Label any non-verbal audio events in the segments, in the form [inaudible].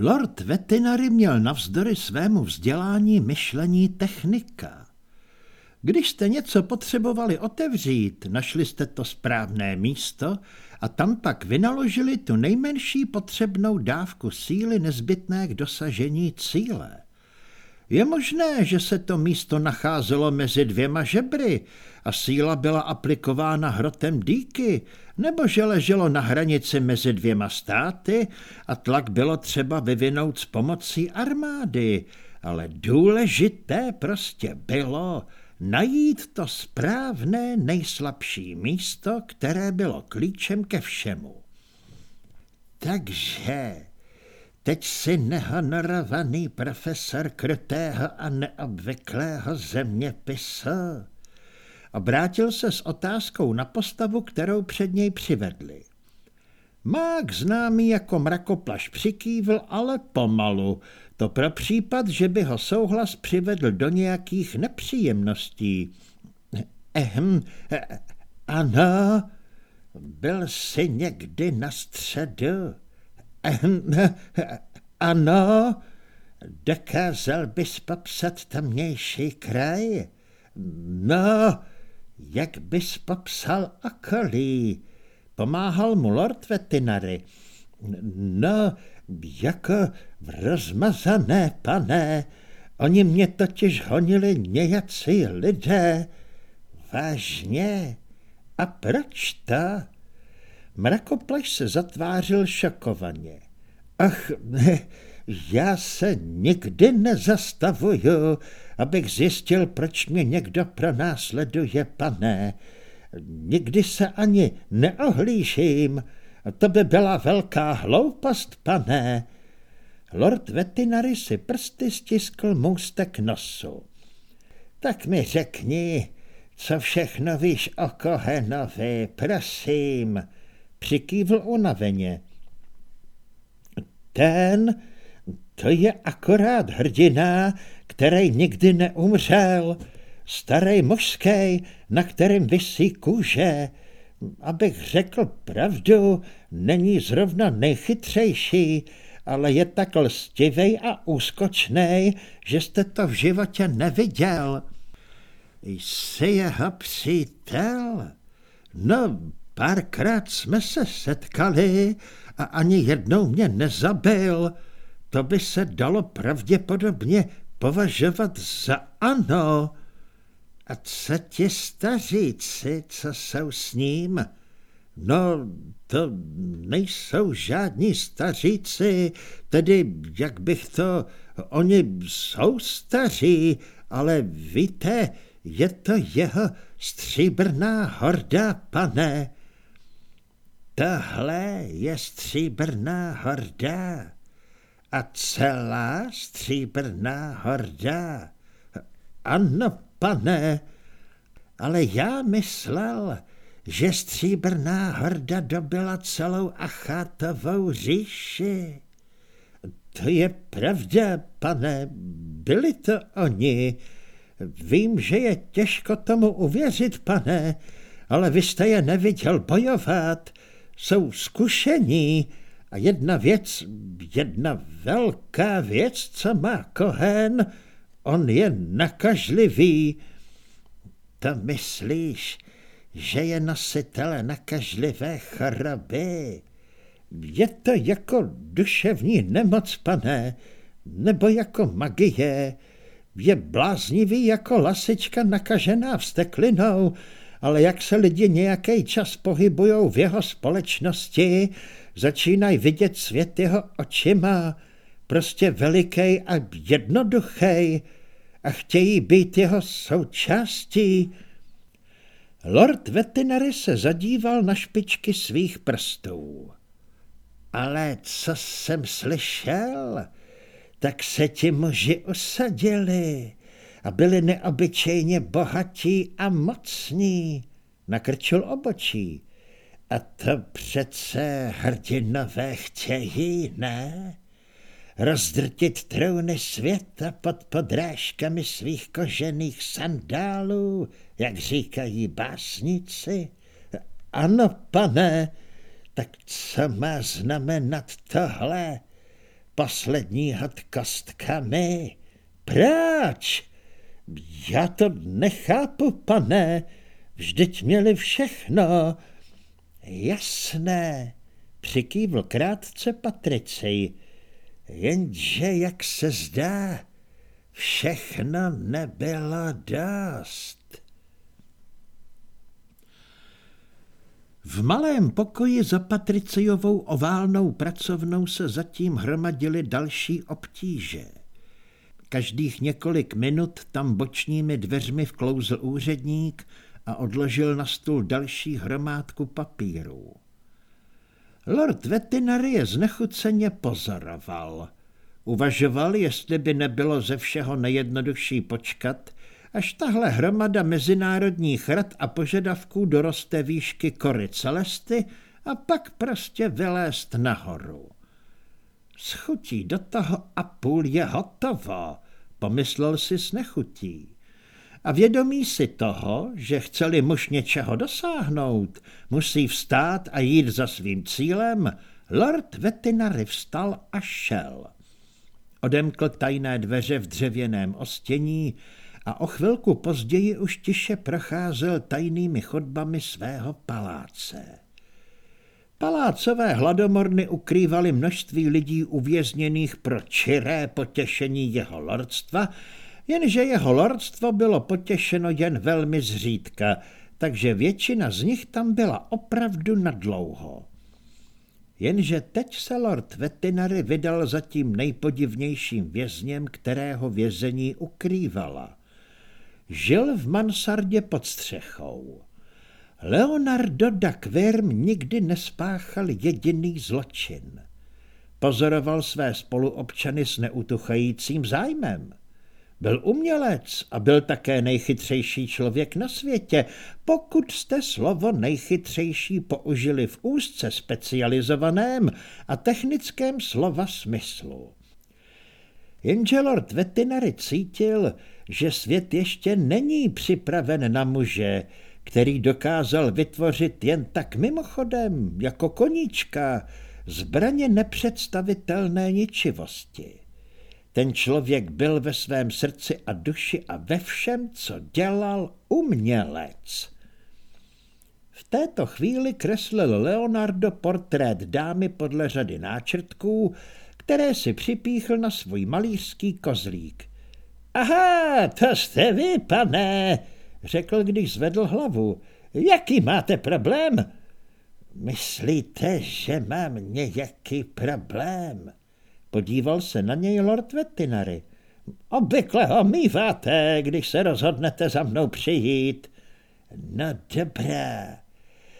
Lord Vetinary měl navzdory svému vzdělání myšlení technika. Když jste něco potřebovali otevřít, našli jste to správné místo a tam pak vynaložili tu nejmenší potřebnou dávku síly nezbytné k dosažení cíle. Je možné, že se to místo nacházelo mezi dvěma žebry a síla byla aplikována hrotem dýky, nebo že leželo na hranici mezi dvěma státy a tlak bylo třeba vyvinout s pomocí armády, ale důležité prostě bylo najít to správné nejslabší místo, které bylo klíčem ke všemu. Takže teď si nehonorovaný profesor krutého a neobvyklého zeměpisu Obrátil se s otázkou na postavu, kterou před něj přivedli. Mák známý jako mrakoplaš přikývl, ale pomalu, to pro případ, že by ho souhlas přivedl do nějakých nepříjemností. Ehm, ano, byl jsi někdy na středu? Ehm, [laughs] ano, dokázal bys popsat tamnější kraj? No, jak bys popsal okolí? Pomáhal mu lord veterinary. No, jako v rozmazané, pane. Oni mě totiž honili nějací lidé. Vážně? A proč to? Mrakoplaš se zatvářil šokovaně. Ach, ne, já se nikdy nezastavuju, abych zjistil, proč mě někdo pronásleduje, pane. Nikdy se ani neohlížím. To by byla velká hloupost, pane. Lord Vetinary si prsty stiskl můstek nosu. Tak mi řekni, co všechno víš o Kohenovi, prosím, přikývl unaveně. Ten, to je akorát hrdina, který nikdy neumřel, starý mužský, na kterém vysí kůže. Abych řekl pravdu, není zrovna nejchytřejší, ale je tak lstivej a úskočnej, že jste to v životě neviděl. Jsi jeho přítel? No, párkrát jsme se setkali a ani jednou mě nezabil. To by se dalo pravděpodobně považovat za ano. A co ti staříci, co jsou s ním? No, to nejsou žádní staříci, tedy, jak bych to, oni jsou staří, ale víte, je to jeho stříbrná horda, pane. Tohle je stříbrná horda a celá stříbrná horda. Ano, pane, ale já myslel, že stříbrná horda dobila celou Achátovou říši. To je pravda, pane, byli to oni. Vím, že je těžko tomu uvěřit, pane, ale vy jste je neviděl bojovat. Jsou zkušení, a jedna věc, jedna velká věc, co má Kohen, on je nakažlivý. To myslíš, že je nositele nakažlivé choroby? Je to jako duševní nemoc, pane, nebo jako magie. Je bláznivý jako lasička nakažená vsteklinou, ale jak se lidi nějaký čas pohybujou v jeho společnosti, začínají vidět svět jeho očima, prostě veliký a jednoduchý a chtějí být jeho součástí. Lord Vetinary se zadíval na špičky svých prstů. Ale co jsem slyšel, tak se ti muži usadili a byli neobyčejně bohatí a mocní. Nakrčil obočí. A to přece hrdinové chtějí, ne? Rozdrtit trůny světa pod podrážkami svých kožených sandálů, jak říkají básnici? Ano, pane, tak co má znamenat tohle? poslední had kostkami. Proč? Já to nechápu, pane. Vždyť měli všechno. Jasné, přikývl krátce Patricej. Jenže, jak se zdá, všechno nebylo dost. V malém pokoji za Patriciovou oválnou pracovnou se zatím hromadily další obtíže. Každých několik minut tam bočními dveřmi vklouzl úředník a odložil na stůl další hromádku papírů. Lord Vetinary je znechuceně pozoroval. Uvažoval, jestli by nebylo ze všeho nejjednodušší počkat, až tahle hromada mezinárodních rad a požadavků doroste výšky kory celesty a pak prostě vylézt nahoru. Schutí do toho a půl je hotovo, pomyslel si s nechutí. A vědomí si toho, že chceli muž něčeho dosáhnout, musí vstát a jít za svým cílem, lord Vetinary vstal a šel. Odemkl tajné dveře v dřevěném ostění a o chvilku později už tiše procházel tajnými chodbami svého paláce. Palácové hladomorny ukrývaly množství lidí uvězněných pro čiré potěšení jeho lordstva, jenže jeho lordstvo bylo potěšeno jen velmi zřídka, takže většina z nich tam byla opravdu nadlouho. Jenže teď se lord Vetinary vydal za tím nejpodivnějším vězněm, kterého vězení ukrývala. Žil v mansardě pod střechou. Leonardo da Quirm nikdy nespáchal jediný zločin. Pozoroval své spoluobčany s neutuchajícím zájmem. Byl umělec a byl také nejchytřejší člověk na světě, pokud jste slovo nejchytřejší použili v úzce specializovaném a technickém slova smyslu. Jenže lord Vetinary cítil, že svět ještě není připraven na muže, který dokázal vytvořit jen tak mimochodem, jako koníčka, zbraně nepředstavitelné ničivosti. Ten člověk byl ve svém srdci a duši a ve všem, co dělal, umělec. V této chvíli kreslil Leonardo portrét dámy podle řady náčrtků, které si připíchl na svůj malířský kozlík. Aha, to jste vy, pane, řekl, když zvedl hlavu. Jaký máte problém? Myslíte, že mám nějaký problém? Podíval se na něj lord Vetinary. Obvykle ho mýváte, když se rozhodnete za mnou přijít. No dobrá.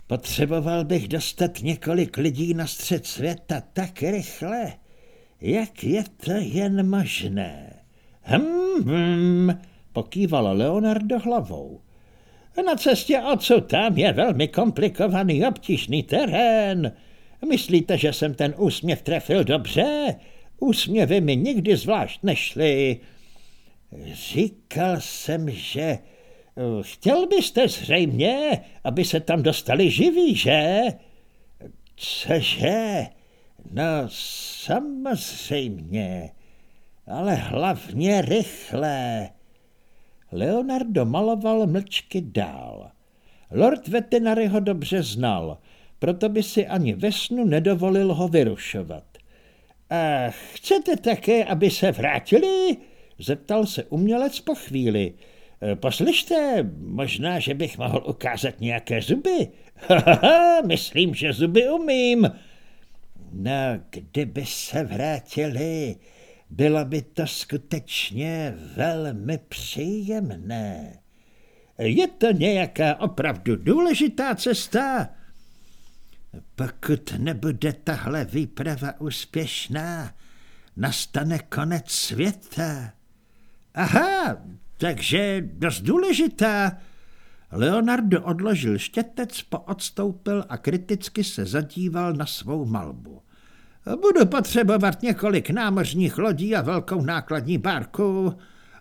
Potřeboval bych dostat několik lidí na střed světa tak rychle, jak je to jen možné. Hm, hm, pokýval Leonardo hlavou. Na cestě odsud tam je velmi komplikovaný obtížný terén. Myslíte, že jsem ten úsměv trefil dobře? Úsměvy mi nikdy zvlášť nešly. Říkal jsem, že... Chtěl byste zřejmě, aby se tam dostali živí, že? Cože? No, samozřejmě, ale hlavně rychle. Leonardo maloval mlčky dál. Lord Vetinary ho dobře znal, proto by si ani ve snu nedovolil ho vyrušovat. A chcete také, aby se vrátili? Zeptal se umělec po chvíli. E, poslyšte, možná, že bych mohl ukázat nějaké zuby. Haha, myslím, že zuby umím. No, kdyby se vrátili, bylo by to skutečně velmi příjemné. Je to nějaká opravdu důležitá cesta? Pokud nebude tahle výprava úspěšná, nastane konec světa. Aha, takže dost důležitá. Leonardo odložil štětec, poodstoupil a kriticky se zadíval na svou malbu. Budu potřebovat několik námořních lodí a velkou nákladní bárku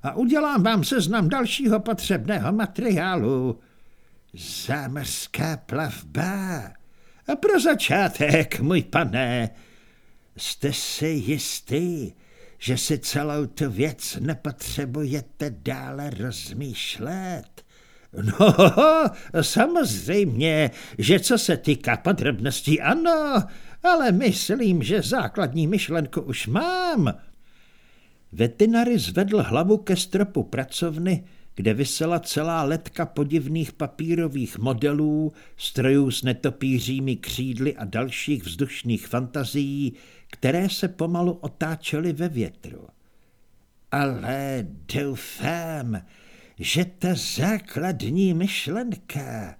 a udělám vám seznam dalšího potřebného materiálu. Zámořská plavba. A pro začátek, můj pane, Jste si jistý, že si celou tu věc nepotřebujete dále rozmýšlet? No, [laughs] samozřejmě, že co se týká podrobností, ano, ale myslím, že základní myšlenku už mám. Veterinary zvedl hlavu ke stropu pracovny, kde vysela celá letka podivných papírových modelů, strojů s netopířími křídly a dalších vzdušných fantazií, které se pomalu otáčely ve větru. Ale doufám, že ta základní myšlenka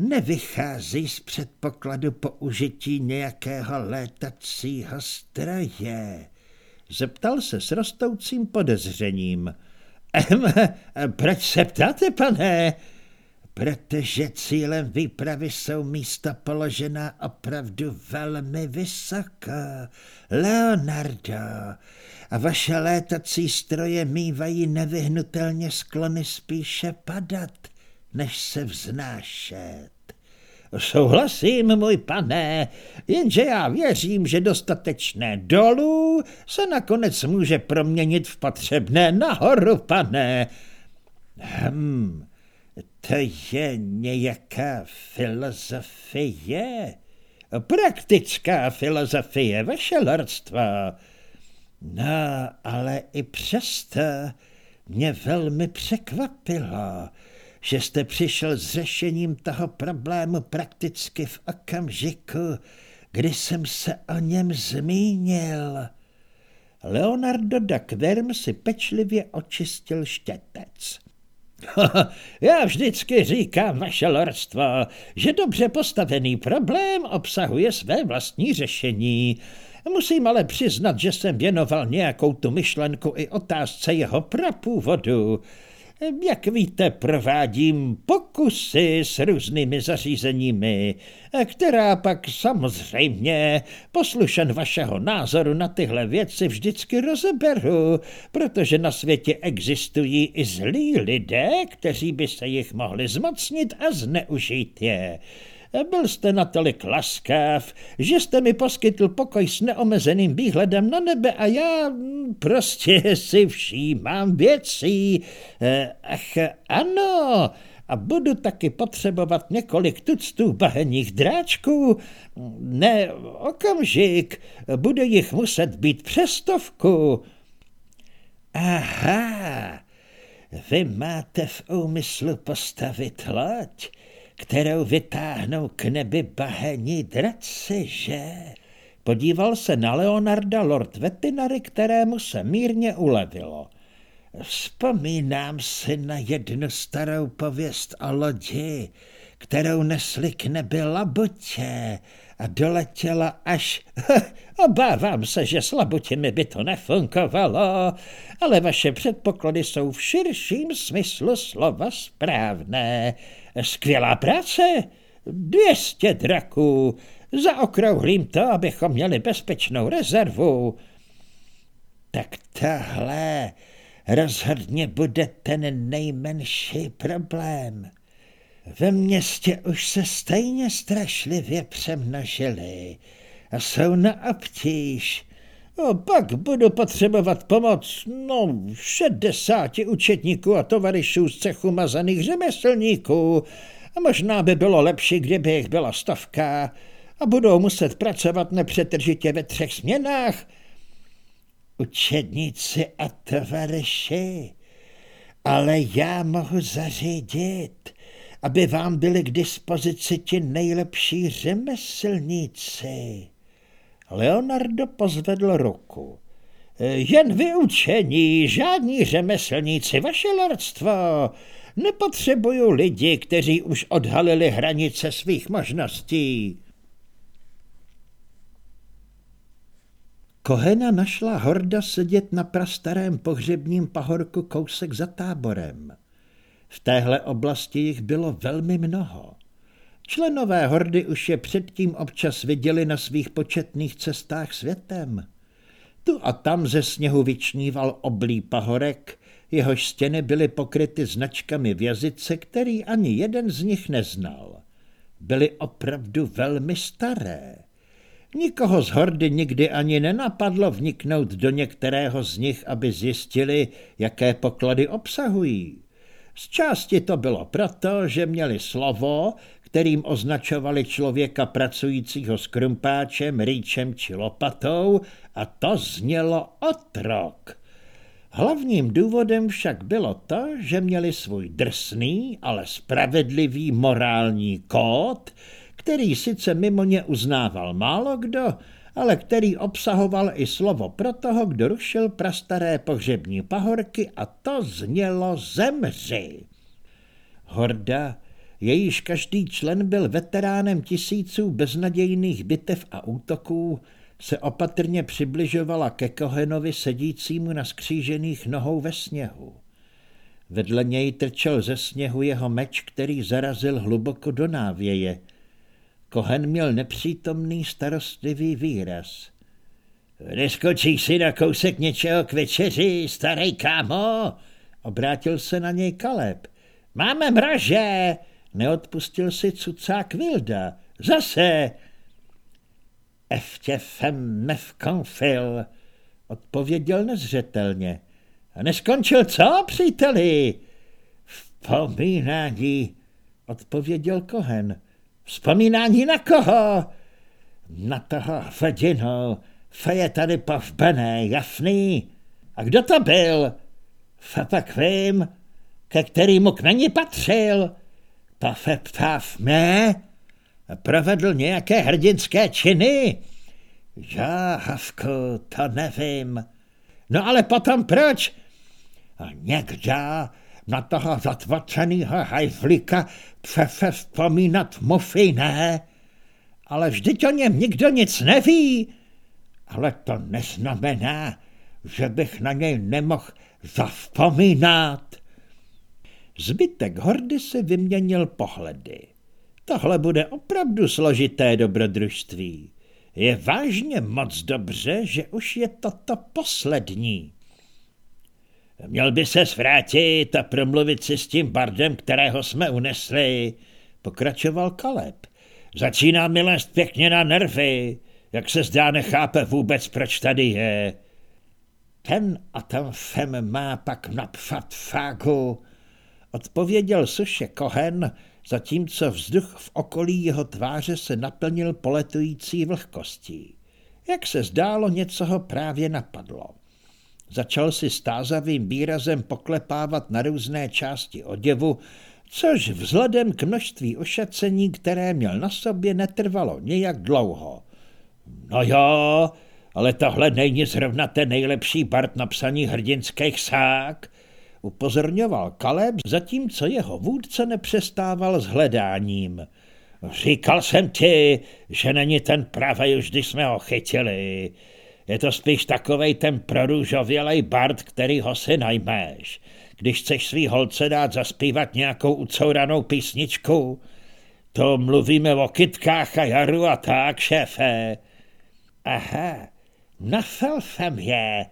nevychází z předpokladu použití nějakého létacího stroje. Zeptal se s rostoucím podezřením. Ehm, proč se ptáte, pane? Protože cílem výpravy jsou místa položená opravdu velmi vysoko. Leonardo, a vaše létací stroje mývají nevyhnutelně sklony spíše padat, než se vznášet. Souhlasím, můj pane, jenže já věřím, že dostatečné dolů se nakonec může proměnit v potřebné nahoru, pane. Hm, to je nějaká filozofie, praktická filozofie, vaše lordstvo. No, ale i přesto mě velmi překvapilo, že jste přišel s řešením toho problému prakticky v okamžiku, kdy jsem se o něm zmínil. Leonardo da Querm si pečlivě očistil štětec. [laughs] Já vždycky říkám, vaše lordstvo, že dobře postavený problém obsahuje své vlastní řešení. Musím ale přiznat, že jsem věnoval nějakou tu myšlenku i otázce jeho prapůvodu. Jak víte, provádím pokusy s různými zařízeními, která pak samozřejmě poslušen vašeho názoru na tyhle věci vždycky rozeberu, protože na světě existují i zlí lidé, kteří by se jich mohli zmocnit a zneužít je. Byl jste natolik laskav, že jste mi poskytl pokoj s neomezeným výhledem na nebe a já mm, prostě si všímám věcí. Eh, ach, ano, a budu taky potřebovat několik tuctů bahenních dráčků. Ne, okamžik, bude jich muset být přestovku. Aha, vy máte v úmyslu postavit loď, kterou vytáhnou k nebi bahení draci, že? Podíval se na Leonarda Lord Vetinary, kterému se mírně ulevilo. Vzpomínám si na jednu starou pověst o lodi, kterou nesli k nebi labutě a doletěla až... [laughs] Obávám se, že s labutimi by to nefunkovalo, ale vaše předpoklady jsou v širším smyslu slova správné. Skvělá práce, dvěstě draků, zaokrouhlím to, abychom měli bezpečnou rezervu. Tak tohle rozhodně bude ten nejmenší problém. Ve městě už se stejně strašlivě přemnožili a jsou na obtíž. O, pak budu potřebovat pomoc, no, šedesáti učetníků a tovarišů z cechu mazaných řemeslníků. A možná by bylo lepší, kdyby jich byla stovka a budou muset pracovat nepřetržitě ve třech směnách. Učedníci a tovariši, ale já mohu zařídit, aby vám byli k dispozici ti nejlepší řemeslníci. Leonardo pozvedl ruku. Jen vyučení, žádní řemeslníci, vaše lordstvo. Nepotřebuju lidi, kteří už odhalili hranice svých možností. Kohena našla horda sedět na prastarém pohřebním pahorku kousek za táborem. V téhle oblasti jich bylo velmi mnoho. Členové hordy už je předtím občas viděli na svých početných cestách světem. Tu a tam ze sněhu vyčníval oblý pahorek, jehož stěny byly pokryty značkami v jazyce, který ani jeden z nich neznal. Byly opravdu velmi staré. Nikoho z hordy nikdy ani nenapadlo vniknout do některého z nich, aby zjistili, jaké poklady obsahují. Z části to bylo proto, že měli slovo, kterým označovali člověka pracujícího s krumpáčem, rýčem či lopatou a to znělo otrok. Hlavním důvodem však bylo to, že měli svůj drsný, ale spravedlivý morální kód, který sice mimo ně uznával málo kdo, ale který obsahoval i slovo pro toho, kdo rušil prastaré pohřební pahorky a to znělo zemři. Horda, jejíž každý člen byl veteránem tisíců beznadějných bitev a útoků, se opatrně přibližovala ke Kohenovi sedícímu na skřížených nohou ve sněhu. Vedle něj trčel ze sněhu jeho meč, který zarazil hluboko do návěje. Kohen měl nepřítomný starostlivý výraz. Neskočíš si na kousek něčeho k večeři, starý kámo? Obrátil se na něj Kaleb. Máme mraže! Neodpustil si cucák Vilda. Zase! Eftě fem mevkonfil, odpověděl nezřetelně. A neskončil co, příteli? Vzpomínání, odpověděl Kohen. Vzpomínání na koho? Na toho. Fe je tady povbený, jasný. A kdo to byl? Fe pak vím, ke kterýmu k meni patřil. To fe ptáv mě? Provedl nějaké hrdinské činy? Já, Havku, to nevím. No ale potom proč? A někdo na toho zatvočenýho hajflika přefe vzpomínat musí, ne? Ale vždyť o něm nikdo nic neví. Ale to neznamená, že bych na něj nemohl zavzpomínat. Zbytek hordy se vyměnil pohledy. Tohle bude opravdu složité dobrodružství. Je vážně moc dobře, že už je toto poslední. Měl by se svrátit a promluvit si s tím bardem, kterého jsme unesli, pokračoval Kaleb. Začíná mi lézt pěkně na nervy, jak se zdá nechápe vůbec, proč tady je. Ten a ten fem má pak napfat fágu, odpověděl suše Kohen, zatímco vzduch v okolí jeho tváře se naplnil poletující vlhkostí. Jak se zdálo, něco ho právě napadlo. Začal si stázavým výrazem poklepávat na různé části oděvu, což vzhledem k množství ošacení, které měl na sobě, netrvalo nějak dlouho. No jo, ale tohle není zrovna ten nejlepší part na psaní hrdinských sák, upozorňoval Kaleb, zatímco jeho vůdce nepřestával s hledáním. Říkal jsem ti, že není ten pravý, už když jsme ho chytili. Je to spíš takovej ten prorůžovělej bard, který ho si najmeš. Když chceš svý holce dát zaspívat nějakou ucouranou písničku, to mluvíme o kytkách a jaru a tak, šéfe. Aha, nafel jsem je,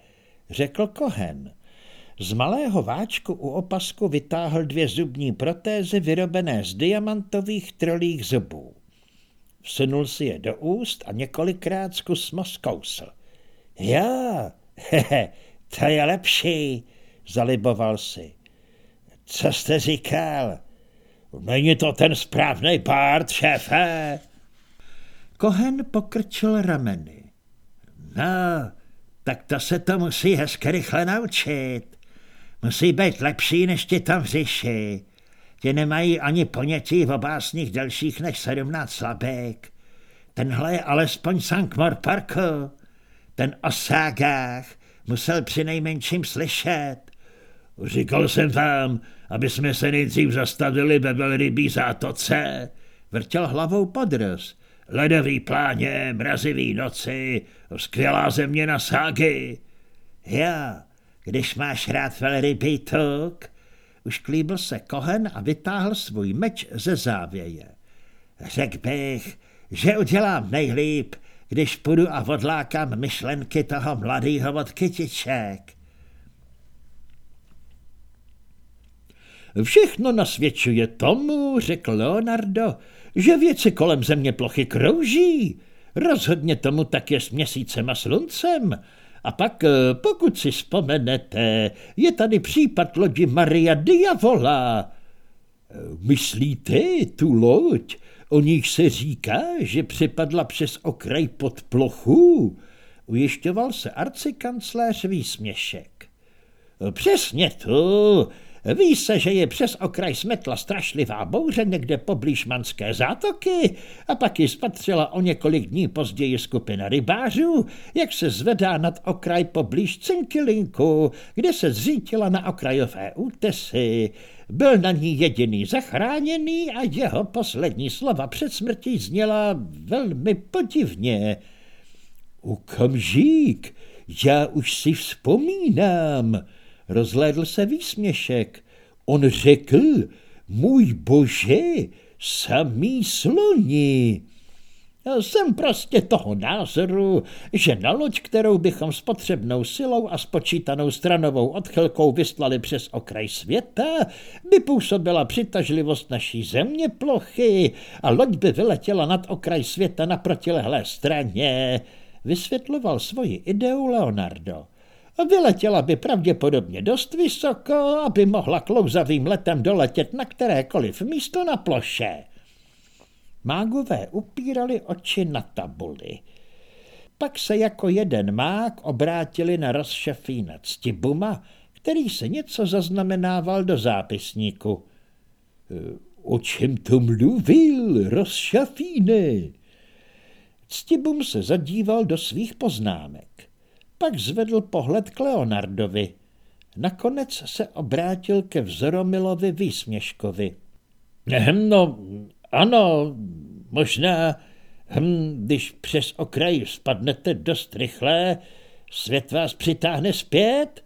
řekl Kohen. Z malého váčku u opasku vytáhl dvě zubní protézy vyrobené z diamantových trolích zubů. Vsunul si je do úst a několikrát zkus zkousl. Jo, hehe, to je lepší, zaliboval si. Co jste říkal? Není to ten správný bard, šéfe? Kohen pokrčil rameny. No, tak to se to musí hezky rychle naučit. Musí být lepší než ti tam v říši. Ti nemají ani ponětí v obásních delších než sedmnáct slabek. Tenhle je alespoň Sankmor Parku. Ten o ságách musel při nejmenším slyšet. Říkal jsem vám, aby jsme se nejdřív zastavili ve velrybí zátoce. Vrtěl hlavou podroz. Ledový pláně, mrazivý noci, skvělá země na ságy. Já, když máš rád velrybý tuk, už klíbl se Kohen a vytáhl svůj meč ze závěje. Řekl bych, že udělám nejlíp, když půjdu a odlákám myšlenky toho mladého od kytiček. Všechno nasvědčuje tomu, řekl Leonardo, že věci kolem země plochy krouží. Rozhodně tomu tak je s měsícem a sluncem. A pak, eh, pokud si vzpomenete, je tady případ lodi Maria Diavola. Eh, myslíte tu loď? O nich se říká, že přepadla přes okraj pod plochu. Ujišťoval se arcikancléř výsměšek. Eh, přesně to. Ví se, že je přes okraj smetla strašlivá bouře někde poblíž Manské zátoky a pak ji spatřila o několik dní později skupina rybářů, jak se zvedá nad okraj poblíž Cinkilinku, kde se zřítila na okrajové útesy. Byl na ní jediný zachráněný a jeho poslední slova před smrtí zněla velmi podivně. Ukamžík, já už si vzpomínám, Rozhlédl se výsměšek. On řekl, můj bože, samý sloni. Jsem prostě toho názoru, že na loď, kterou bychom s potřebnou silou a spočítanou stranovou odchylkou vyslali přes okraj světa, by působila přitažlivost naší země plochy a loď by vyletěla nad okraj světa na protilehlé straně, vysvětloval svoji ideu Leonardo. Vyletěla by pravděpodobně dost vysoko, aby mohla klouzavým letem doletět na kterékoliv místo na ploše. Mágové upírali oči na tabuli. Pak se jako jeden mák obrátili na rozšafína Ctibuma, který se něco zaznamenával do zápisníku. O čem to mluvil, rozšafíne? Ctibum se zadíval do svých poznámek. Pak zvedl pohled k Leonardovi. Nakonec se obrátil ke vzoromilovi výsměškovi. Hm, no, ano, možná, hm, když přes okraj spadnete dost rychle, svět vás přitáhne zpět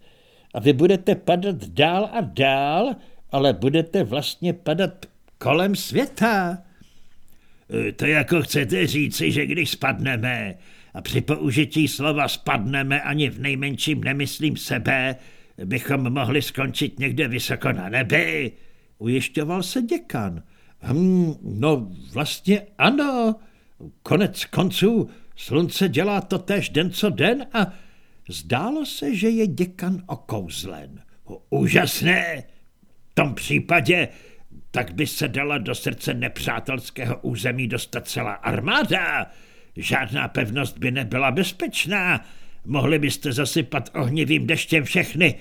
a vy budete padat dál a dál, ale budete vlastně padat kolem světa. To jako chcete říci, že když spadneme, a při použití slova spadneme ani v nejmenším nemyslím sebe, bychom mohli skončit někde vysoko na nebi, ujišťoval se děkan. Hm, no vlastně ano, konec konců slunce dělá to též den co den a zdálo se, že je děkan okouzlen. Úžasné! V tom případě tak by se dala do srdce nepřátelského území dostat celá armáda. Žádná pevnost by nebyla bezpečná. Mohli byste zasypat ohnivým deštěm všechny.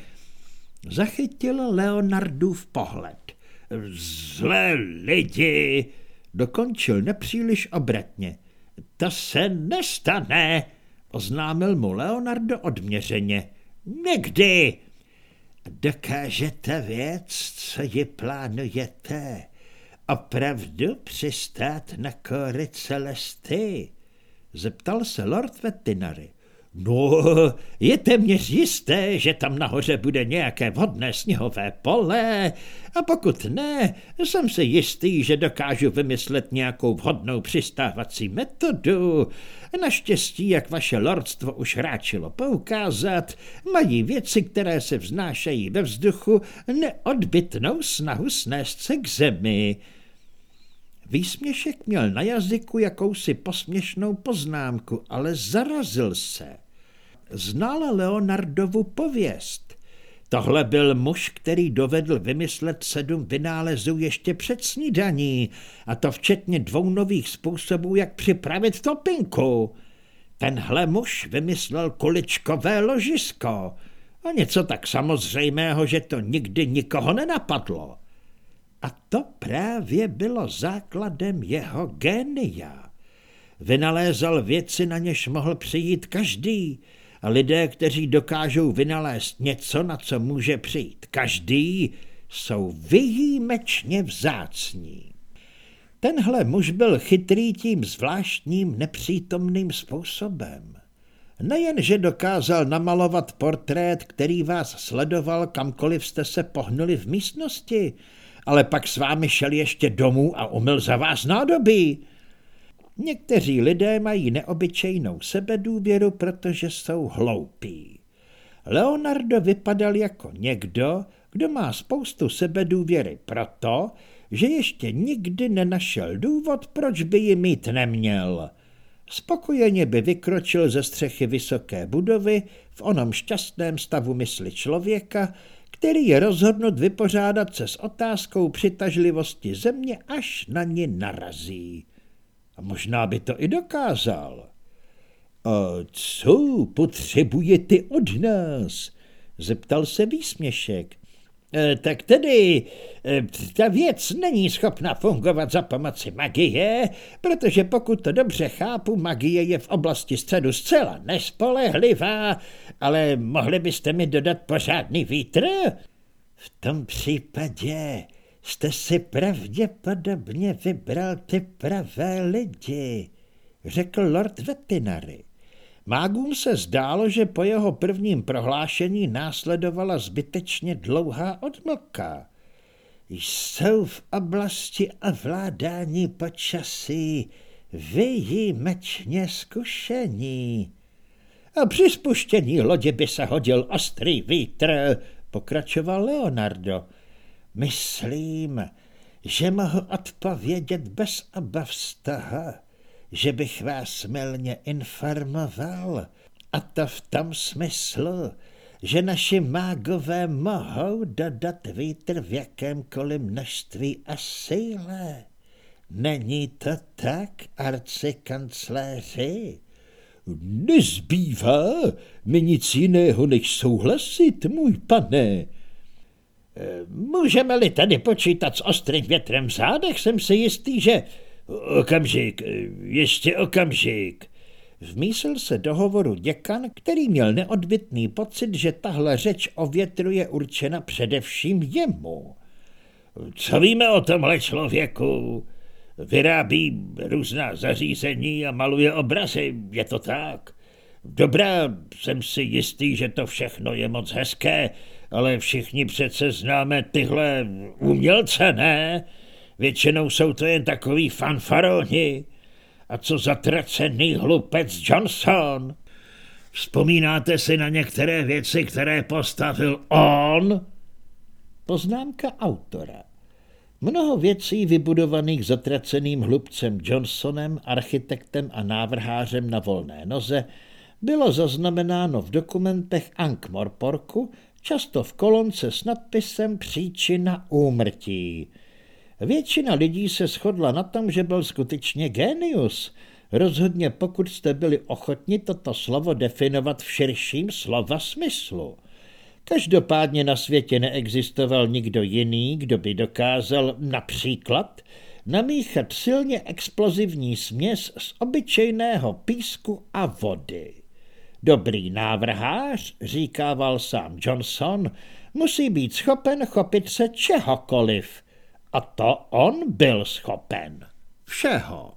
Zachytil Leonardův pohled. Zlé lidi, dokončil nepříliš obratně. To se nestane, oznámil mu Leonardo odměřeně. Někdy. Dokážete věc, co ji plánujete? Opravdu přistát na kory Celesty? Zeptal se Lord Vetinary. No, je téměř jisté, že tam nahoře bude nějaké vhodné sněhové pole a pokud ne, jsem si jistý, že dokážu vymyslet nějakou vhodnou přistávací metodu. Naštěstí, jak vaše lordstvo už ráčilo poukázat, mají věci, které se vznášejí ve vzduchu, neodbitnou snahu snést se k zemi. Výsměšek měl na jazyku jakousi posměšnou poznámku, ale zarazil se. Znal Leonardovu pověst. Tohle byl muž, který dovedl vymyslet sedm vynálezů ještě před snídaní, a to včetně dvou nových způsobů, jak připravit topinku. Tenhle muž vymyslel kuličkové ložisko a něco tak samozřejmého, že to nikdy nikoho nenapadlo. A to právě bylo základem jeho génia. Vynalézal věci, na něž mohl přijít každý, a lidé, kteří dokážou vynalézt něco, na co může přijít každý, jsou výjimečně vzácní. Tenhle muž byl chytrý tím zvláštním nepřítomným způsobem. Nejen, že dokázal namalovat portrét, který vás sledoval, kamkoliv jste se pohnuli v místnosti, ale pak s vámi šel ještě domů a umyl za vás nádobí. Někteří lidé mají neobyčejnou sebedůvěru, protože jsou hloupí. Leonardo vypadal jako někdo, kdo má spoustu sebedůvěry proto, že ještě nikdy nenašel důvod, proč by ji mít neměl. Spokojeně by vykročil ze střechy vysoké budovy v onom šťastném stavu mysli člověka, který je rozhodnut vypořádat se s otázkou přitažlivosti země, až na ní narazí. A možná by to i dokázal. A co potřebujete od nás? Zeptal se výsměšek. E, tak tedy e, ta věc není schopna fungovat za pomoci magie, protože pokud to dobře chápu, magie je v oblasti středu zcela nespolehlivá, ale mohli byste mi dodat pořádný vítr? V tom případě jste si pravděpodobně vybral ty pravé lidi, řekl lord Vetinary. Mágům se zdálo, že po jeho prvním prohlášení následovala zbytečně dlouhá odmlka. Jsou v oblasti ovládání počasí výjimečně zkušení. A při spuštění lodě by se hodil ostrý vítr, pokračoval Leonardo. Myslím, že mohu odpovědět bez obav z toho, že bych vás milně informoval, a to v tom smyslu, že naši mágové mohou dodat vítr v jakémkoliv množství a síle. Není to tak, arcikancléři? Nezbývá mi nic jiného, než souhlasit, můj pane. Můžeme-li tady počítat s ostrým větrem v zádech, jsem si jistý, že Okamžik, ještě okamžik. Vmísil se do hovoru děkan, který měl neodbitný pocit, že tahle řeč o větru je určena především jemu. Co víme o tomhle člověku? Vyrábí různá zařízení a maluje obrazy, je to tak? Dobrá, jsem si jistý, že to všechno je moc hezké, ale všichni přece známe tyhle umělce, ne? Většinou jsou to jen takový fanfaroni. A co zatracený hlupec Johnson? Vzpomínáte si na některé věci, které postavil on? Poznámka autora. Mnoho věcí vybudovaných zatraceným hlubcem Johnsonem, architektem a návrhářem na volné noze, bylo zaznamenáno v dokumentech Ankh-Morporku, často v kolonce s nadpisem Příčina úmrtí. Většina lidí se shodla na tom, že byl skutečně génius. Rozhodně pokud jste byli ochotni toto slovo definovat v širším slova smyslu. Každopádně na světě neexistoval nikdo jiný, kdo by dokázal například namíchat silně explozivní směs z obyčejného písku a vody. Dobrý návrhář, říkával sám Johnson, musí být schopen chopit se čehokoliv – a to on byl schopen. Všeho.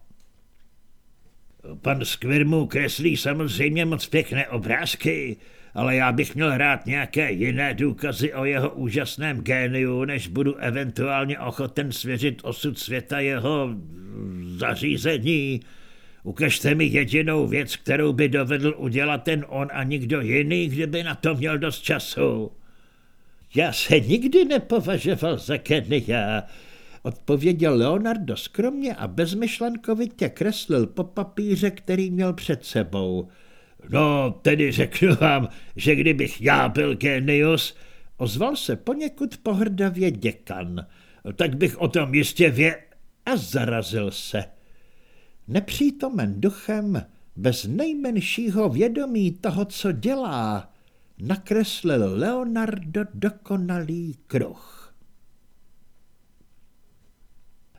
Pan Skvirmu kreslí samozřejmě moc pěkné obrázky, ale já bych měl rád nějaké jiné důkazy o jeho úžasném géniu, než budu eventuálně ochoten svěřit osud světa jeho zařízení. Ukažte mi jedinou věc, kterou by dovedl udělat ten on a nikdo jiný, kdyby na to měl dost času. Já se nikdy nepovažoval za genia, odpověděl Leonardo skromně a bezmyšlenkovitě kreslil po papíře, který měl před sebou. No, tedy řeknu vám, že kdybych já byl genius, ozval se poněkud pohrdavě děkan, tak bych o tom jistě vě... A zarazil se. Nepřítomen duchem, bez nejmenšího vědomí toho, co dělá, nakreslil Leonardo dokonalý kruh.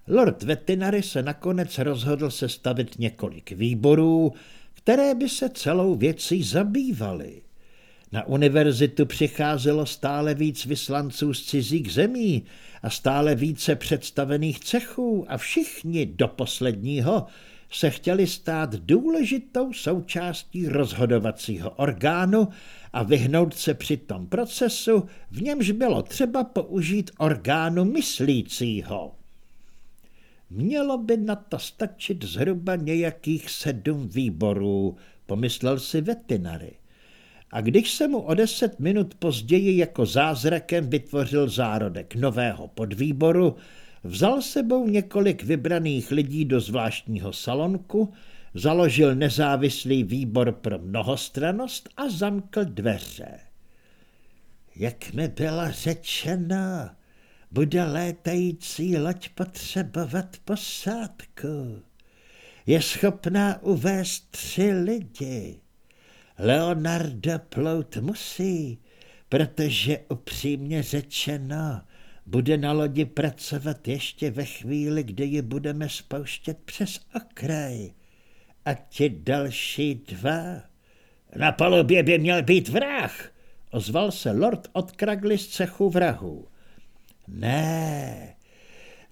Lord Vetinary se nakonec rozhodl sestavit několik výborů, které by se celou věcí zabývaly. Na univerzitu přicházelo stále víc vyslanců z cizích zemí a stále více představených cechů a všichni do posledního se chtěli stát důležitou součástí rozhodovacího orgánu a vyhnout se při tom procesu, v němž bylo třeba použít orgánu myslícího. Mělo by na to stačit zhruba nějakých sedm výborů, pomyslel si vetinary. A když se mu o deset minut později jako zázrakem vytvořil zárodek nového podvýboru, vzal sebou několik vybraných lidí do zvláštního salonku, založil nezávislý výbor pro mnohostranost a zamkl dveře. Jak mi bylo řečeno, bude létající loď potřebovat posádku. Je schopná uvést tři lidi. Leonardo plout musí, protože upřímně řečeno, bude na lodi pracovat ještě ve chvíli, kdy ji budeme spouštět přes okraj. A ti další dva? Na palubě by měl být vrah, ozval se lord od kragly z cechu vrahu. Ne,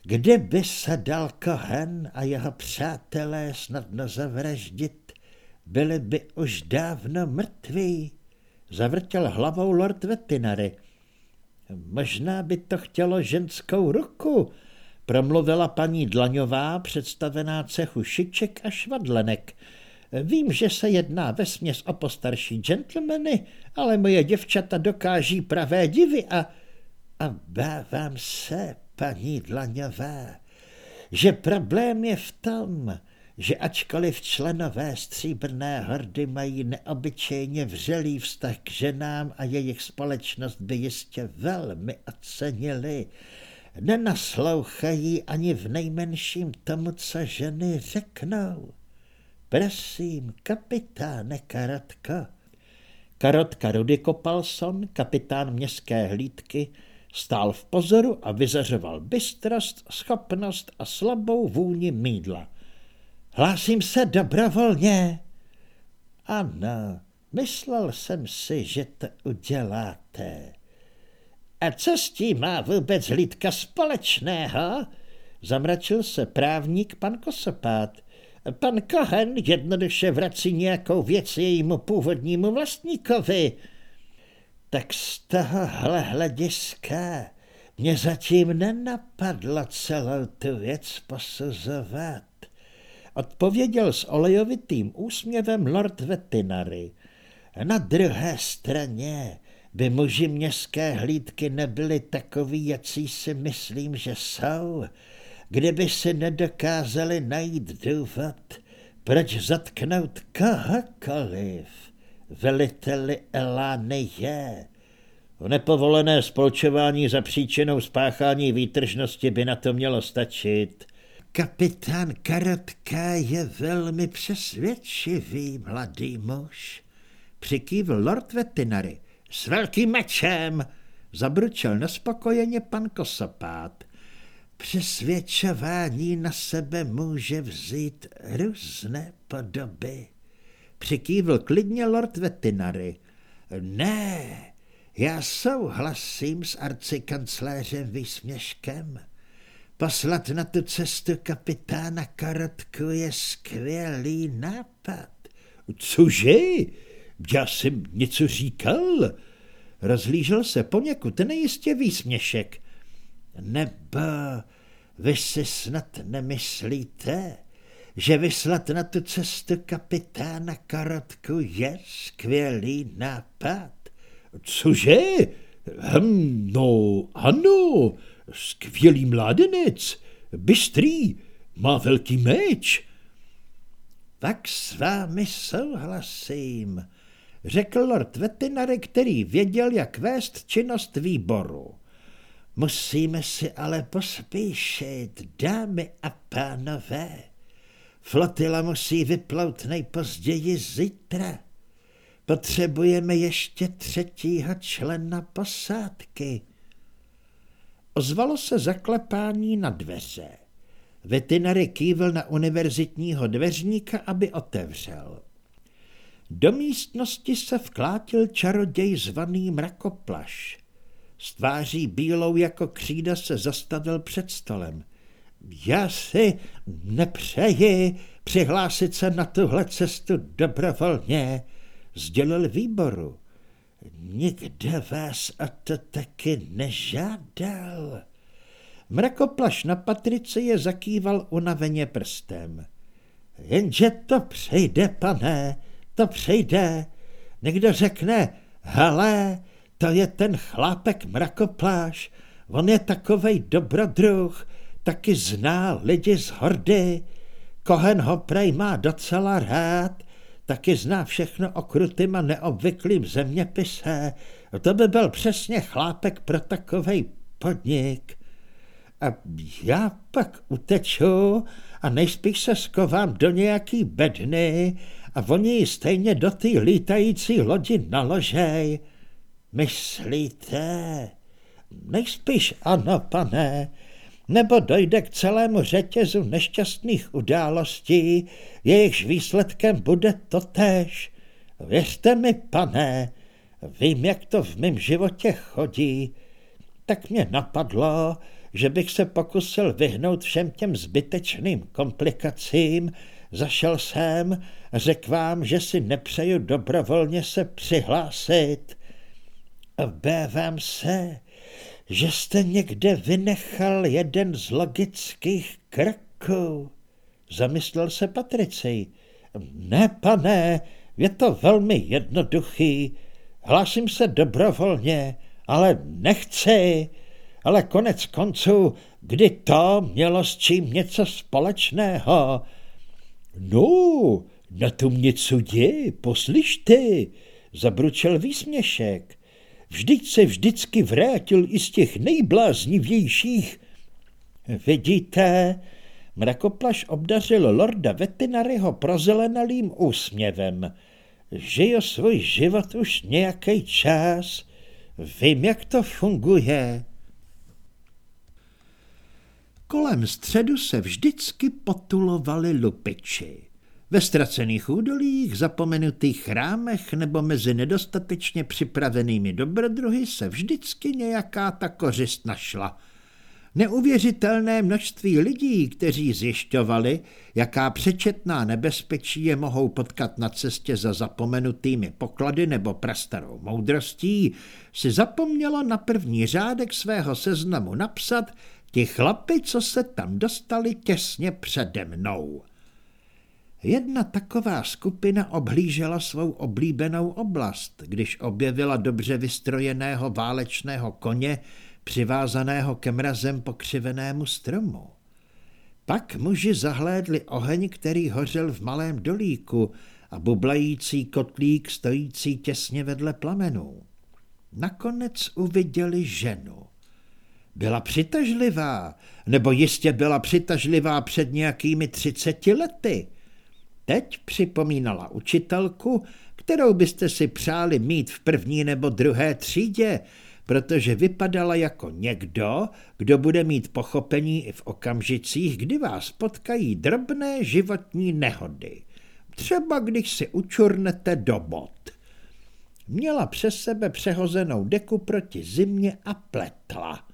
kdyby se dal Kohen a jeho přátelé snadno zavraždit, byli by už dávno mrtví. Zavrtěl hlavou lord Vetinary. Možná by to chtělo ženskou ruku, promluvila paní Dlaňová, představená cechu šiček a švadlenek. Vím, že se jedná ve směs o postarší gentlemany, ale moje děvčata dokáží pravé divy a... A bávám se, paní Dlaňová, že problém je v tom, že ačkoliv členové stříbrné hordy mají neobyčejně vřelý vztah k ženám a jejich společnost by jistě velmi ocenili, nenaslouchají ani v nejmenším tomu, co ženy řeknou. Prosím, kapitáne Karotko. Karotka Rudy Kopalson, kapitán městské hlídky, stál v pozoru a vyzařoval bystrost, schopnost a slabou vůni mídla. Hlásím se dobrovolně. Ano, myslel jsem si, že to uděláte. A co s tím má vůbec hlídka společného? Zamračil se právník pan Kosopát. Pan Kohen jednoduše vrací nějakou věc jejímu původnímu vlastníkovi. Tak z tohohle hlediska mě zatím nenapadlo celou tu věc posuzovat. Odpověděl s olejovitým úsměvem lord Vetinary. Na druhé straně by muži městské hlídky nebyli takoví, jací si myslím, že jsou, kdyby si nedokázali najít důvod, proč zatknout kohokoliv. Veliteli Elány je. V nepovolené spolčování za příčinou spáchání výtržnosti by na to mělo stačit. Kapitán Karotka je velmi přesvědčivý mladý muž. Přikývl lord Vetinary. S velkým mečem, zabručel nespokojeně pan Kosopát. Přesvědčování na sebe může vzít různé podoby. Přikývl klidně lord Vetinary. Ne, já souhlasím s arcikancléřem výsměškem. Poslat na tu cestu kapitána Karotku je skvělý nápad. Cože? Já jsem něco říkal? Rozlížel se poněkud nejistě výsměšek. Nebo vy si snad nemyslíte, že vyslat na tu cestu kapitána Karotku je skvělý nápad? Cože? Hm, no, ano, skvělý mládenec, bystrý, má velký meč. Tak s vámi souhlasím, řekl lord Vetinary, který věděl, jak vést činnost výboru. Musíme si ale pospíšit, dámy a pánové. Flotila musí vyplout nejpozději zítra. Potřebujeme ještě třetího člena posádky. Ozvalo se zaklepání na dveře. Veterinary kývil na univerzitního dveřníka, aby otevřel. Do místnosti se vklátil čaroděj zvaný mrakoplaš. S tváří bílou jako křída se zastavil před stolem. Já si nepřeji přihlásit se na tuhle cestu dobrovolně, sdělil výboru. Nikde vás a to taky nežádal. Mrakoplaš na Patrici je zakýval unaveně prstem. Jenže to přejde, pane, to přejde. Někdo řekne, hele, to je ten chlápek mrakopláš, on je takovej dobrodruh, taky zná lidi z hordy. Kohen ho prej má docela rád, taky zná všechno o krutým a neobvyklým zeměpise. To by byl přesně chlápek pro takovej podnik. A já pak uteču a nejspíš se skovám do nějaký bedny a oni ji stejně do té lítající lodi naložej. Myslíte? Nejspíš ano, pane, nebo dojde k celému řetězu nešťastných událostí, jejichž výsledkem bude totéž. Věřte mi, pane, vím, jak to v mém životě chodí. Tak mě napadlo, že bych se pokusil vyhnout všem těm zbytečným komplikacím, zašel jsem, řekl vám, že si nepřeju dobrovolně se přihlásit. Obávám se, že jste někde vynechal jeden z logických kroků. Zamyslel se Patricej. Ne, pane, je to velmi jednoduchý. Hlásím se dobrovolně, ale nechci. Ale konec konců, kdy to mělo s čím něco společného? No, na tom něco je, poslyš ty, zabručel výsměšek. Vždyť se vždycky vrátil i z těch nejbláznivějších. Vidíte, mrakoplaš obdařil lorda Vetinaryho prozelenalým úsměvem. Žiju svůj život už nějaký čas. Vím, jak to funguje. Kolem středu se vždycky potulovali lupiči. Ve ztracených údolích, zapomenutých chrámech nebo mezi nedostatečně připravenými dobrodruhy se vždycky nějaká ta kořist našla. Neuvěřitelné množství lidí, kteří zjišťovali, jaká přečetná nebezpečí je mohou potkat na cestě za zapomenutými poklady nebo prastarou moudrostí, si zapomnělo na první řádek svého seznamu napsat ti chlapi, co se tam dostali těsně přede mnou. Jedna taková skupina obhlížela svou oblíbenou oblast, když objevila dobře vystrojeného válečného koně, přivázaného ke mrazem pokřivenému stromu. Pak muži zahlédli oheň, který hořel v malém dolíku a bublající kotlík stojící těsně vedle plamenů. Nakonec uviděli ženu. Byla přitažlivá, nebo jistě byla přitažlivá před nějakými třiceti lety. Teď připomínala učitelku, kterou byste si přáli mít v první nebo druhé třídě, protože vypadala jako někdo, kdo bude mít pochopení i v okamžicích, kdy vás potkají drobné životní nehody. Třeba když si učurnete do bod. Měla přes sebe přehozenou deku proti zimě a pletla.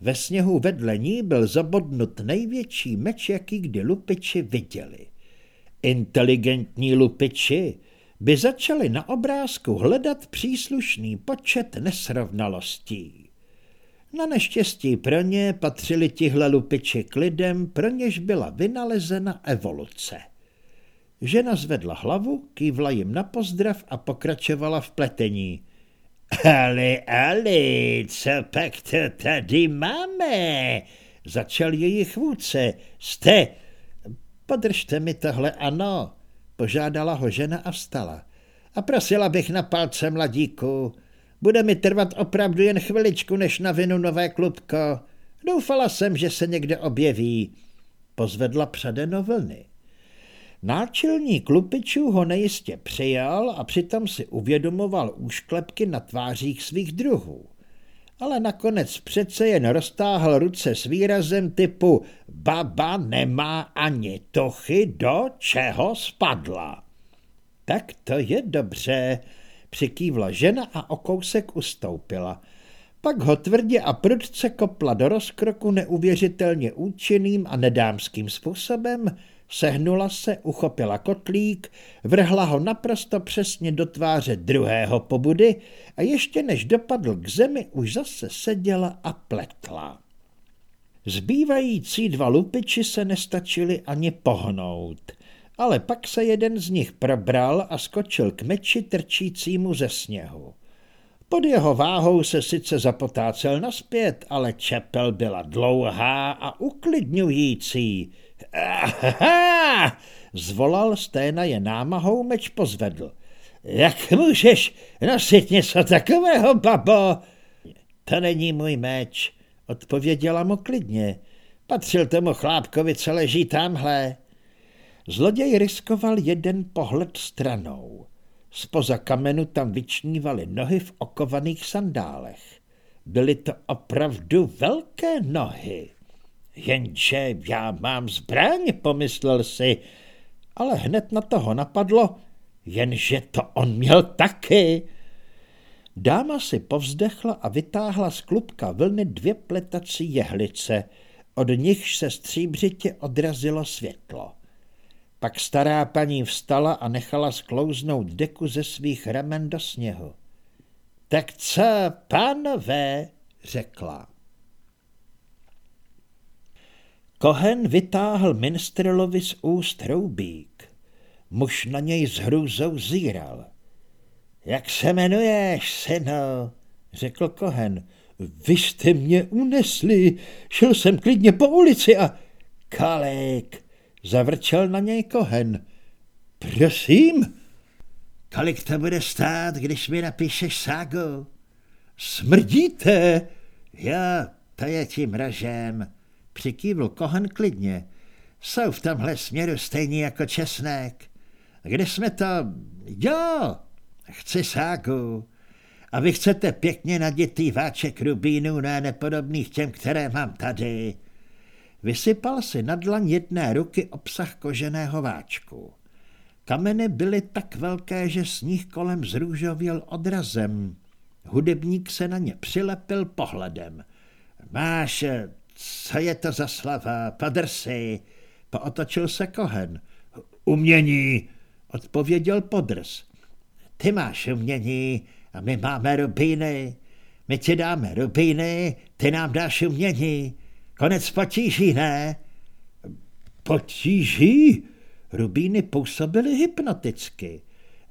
Ve sněhu vedle ní byl zabodnut největší meč, jaký kdy lupiči viděli. Inteligentní lupiči by začali na obrázku hledat příslušný počet nesrovnalostí. Na neštěstí pro ně patřili tihle lupiči k lidem, pro něž byla vynalezena evoluce. Žena zvedla hlavu, kývla jim na pozdrav a pokračovala v pletení. Ale, ale, co pak to tady máme? Začal jejich vůdce. Jste Podržte mi tohle, ano, požádala ho žena a vstala. A prosila bych na palce mladíku. Bude mi trvat opravdu jen chviličku, než navinu nové klubko. Doufala jsem, že se někde objeví. Pozvedla předeno vlny. Náčelník lupičů ho nejistě přijal a přitom si uvědomoval úšklepky na tvářích svých druhů ale nakonec přece jen roztáhl ruce s výrazem typu baba nemá ani tochy, do čeho spadla. Tak to je dobře, přikývla žena a o kousek ustoupila. Pak ho tvrdě a prudce kopla do rozkroku neuvěřitelně účinným a nedámským způsobem, Sehnula se, uchopila kotlík, vrhla ho naprosto přesně do tváře druhého pobudy a ještě než dopadl k zemi, už zase seděla a pletla. Zbývající dva lupiči se nestačili ani pohnout, ale pak se jeden z nich probral a skočil k meči trčícímu ze sněhu. Pod jeho váhou se sice zapotácel naspět, ale čepel byla dlouhá a uklidňující – [laughs] Zvolal Sténa je námahou meč pozvedl. Jak můžeš nosit něco takového, babo? To není můj meč, odpověděla mu klidně. Patřil tomu chlápkovi, co leží tamhle. Zloděj riskoval jeden pohled stranou. Spoza kamenu tam vyčnívaly nohy v okovaných sandálech. Byly to opravdu velké nohy. Jenže já mám zbraň, pomyslel si, ale hned na toho napadlo, jenže to on měl taky. Dáma si povzdechla a vytáhla z klubka vlny dvě pletací jehlice, od nichž se stříbřitě odrazilo světlo. Pak stará paní vstala a nechala sklouznout deku ze svých ramen do sněhu. Tak co, pánové, řekla. Kohen vytáhl minstrelovi z úst roubík. Muž na něj s hrůzou zíral. Jak se jmenuješ, syno? řekl Kohen. Vy jste mě unesli, šel jsem klidně po ulici a... Kolik? Zavrčel na něj Kohen. Prosím? Kolik to bude stát, když mi napíšeš ságu? Smrdíte? Já, to je tím ražem. Přikývl Kohen klidně. Jsou v tomhle směru stejní jako česnek. Kde jsme to? Jo, chci ságu. A vy chcete pěkně nadětý váček rubínů, ne nepodobných těm, které mám tady. Vysypal si na dlaň jedné ruky obsah koženého váčku. Kameny byly tak velké, že sníh kolem zrůžověl odrazem. Hudebník se na ně přilepil pohledem. Máš, co je to za slava, podrsi, pootočil se Kohen. Umění, odpověděl podrs. Ty máš umění a my máme rubíny. My ti dáme rubíny, ty nám dáš umění. Konec potíží, ne? Potíží? Rubíny působily hypnoticky.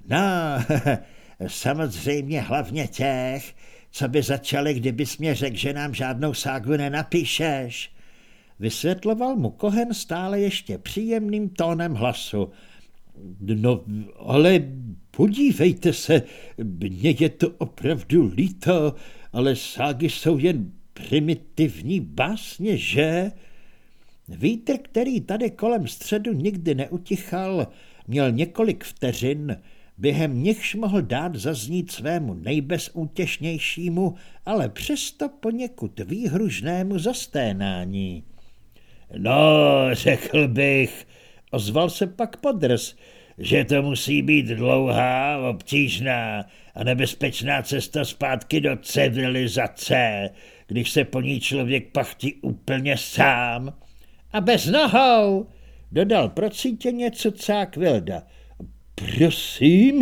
No, [laughs] samozřejmě hlavně těch, co by začali, kdybys mě řekl, že nám žádnou ságu nenapíšeš. Vysvětloval mu Kohen stále ještě příjemným tónem hlasu. No, ale podívejte se, mně je to opravdu líto, ale ságy jsou jen primitivní básně, že? Vítr, který tady kolem středu nikdy neutichal, měl několik vteřin, během nichž mohl dát zaznít svému nejbezútěšnějšímu, ale přesto poněkud výhružnému zasténání. No, řekl bych, ozval se pak podrs, že to musí být dlouhá, obtížná a nebezpečná cesta zpátky do civilizace, když se po ní člověk pachtí úplně sám. A bez nohou, dodal procítěně cucák Vilda. Prosím?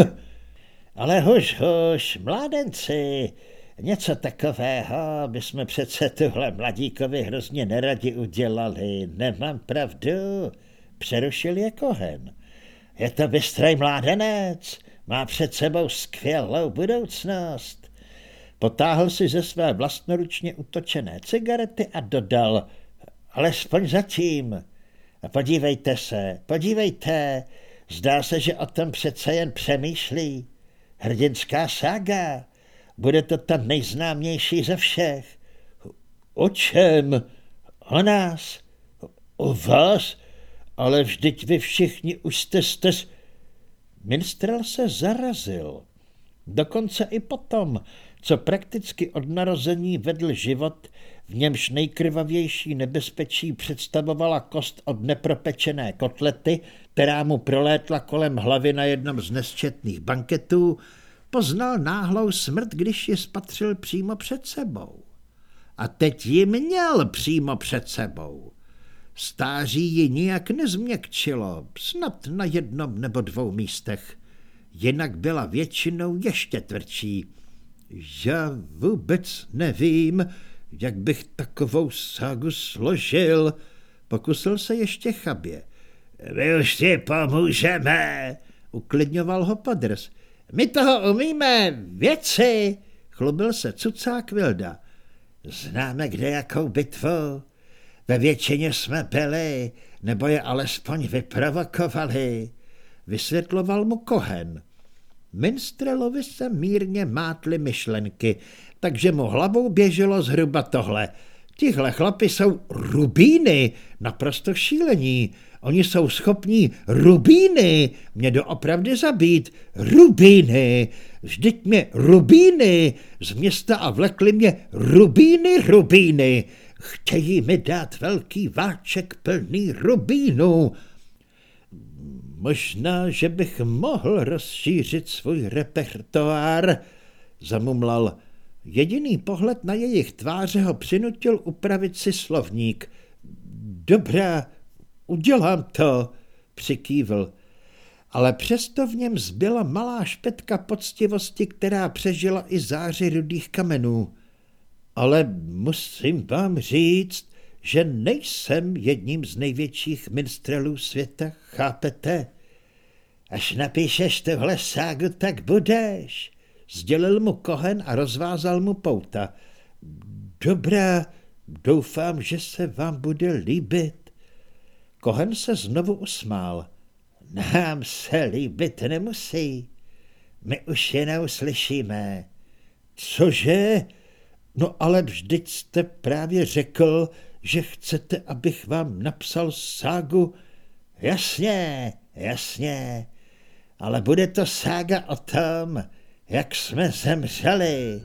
Ale hož, hož, mládenci, něco takového bychom přece tuhle mladíkovi hrozně neradi udělali. Nemám pravdu, přerušil je Kohen. Je to bystrý mládenec, má před sebou skvělou budoucnost. Potáhl si ze své vlastnoručně utočené cigarety a dodal, alespoň zatím. Podívejte se, podívejte, zdá se, že o tom přece jen přemýšlí. Hrdinská sága, bude to ta nejznámější ze všech. O čem? O nás? O vás? Ale vždyť vy všichni už jste, jste... Minstrel se zarazil. Dokonce i potom, co prakticky od narození vedl život, v němž nejkrvavější nebezpečí představovala kost od nepropečené kotlety, která mu prolétla kolem hlavy na jednom z nesčetných banketů, poznal náhlou smrt, když ji spatřil přímo před sebou. A teď ji měl přímo před sebou. Stáří ji nijak nezměkčilo, snad na jednom nebo dvou místech. Jinak byla většinou ještě tvrdší. Já vůbec nevím, jak bych takovou ságu složil, pokusil se ještě chabě. My už ti pomůžeme, uklidňoval ho podrs. My toho umíme, věci, chlubil se cucák Vilda. Známe kde jakou bitvu. Ve většině jsme byli, nebo je alespoň vyprovokovali, vysvětloval mu Kohen. Minstrelovi se mírně mátly myšlenky, takže mu hlavou běželo zhruba tohle. Tihle chlapi jsou rubíny, naprosto šílení. Oni jsou schopní rubíny mě doopravdy zabít. Rubíny, vždyť mě rubíny z města a vlekli mě rubíny, rubíny. Chtějí mi dát velký váček plný rubínů. Možná, že bych mohl rozšířit svůj repertoár, zamumlal. Jediný pohled na jejich tváře ho přinutil upravit si slovník. Dobrá, udělám to, přikývl. Ale přesto v něm zbyla malá špetka poctivosti, která přežila i záři rudých kamenů. Ale musím vám říct, že nejsem jedním z největších minstrelů světa, chápete? Až napíšeš tohle ságu, tak budeš. Sdělil mu Kohen a rozvázal mu pouta. Dobrá, doufám, že se vám bude líbit. Kohen se znovu usmál. Nám se líbit nemusí. My už je neuslyšíme. Cože? No ale vždyť jste právě řekl, že chcete, abych vám napsal ságu. Jasně, jasně, ale bude to sága o tom, jak jsme zemřeli.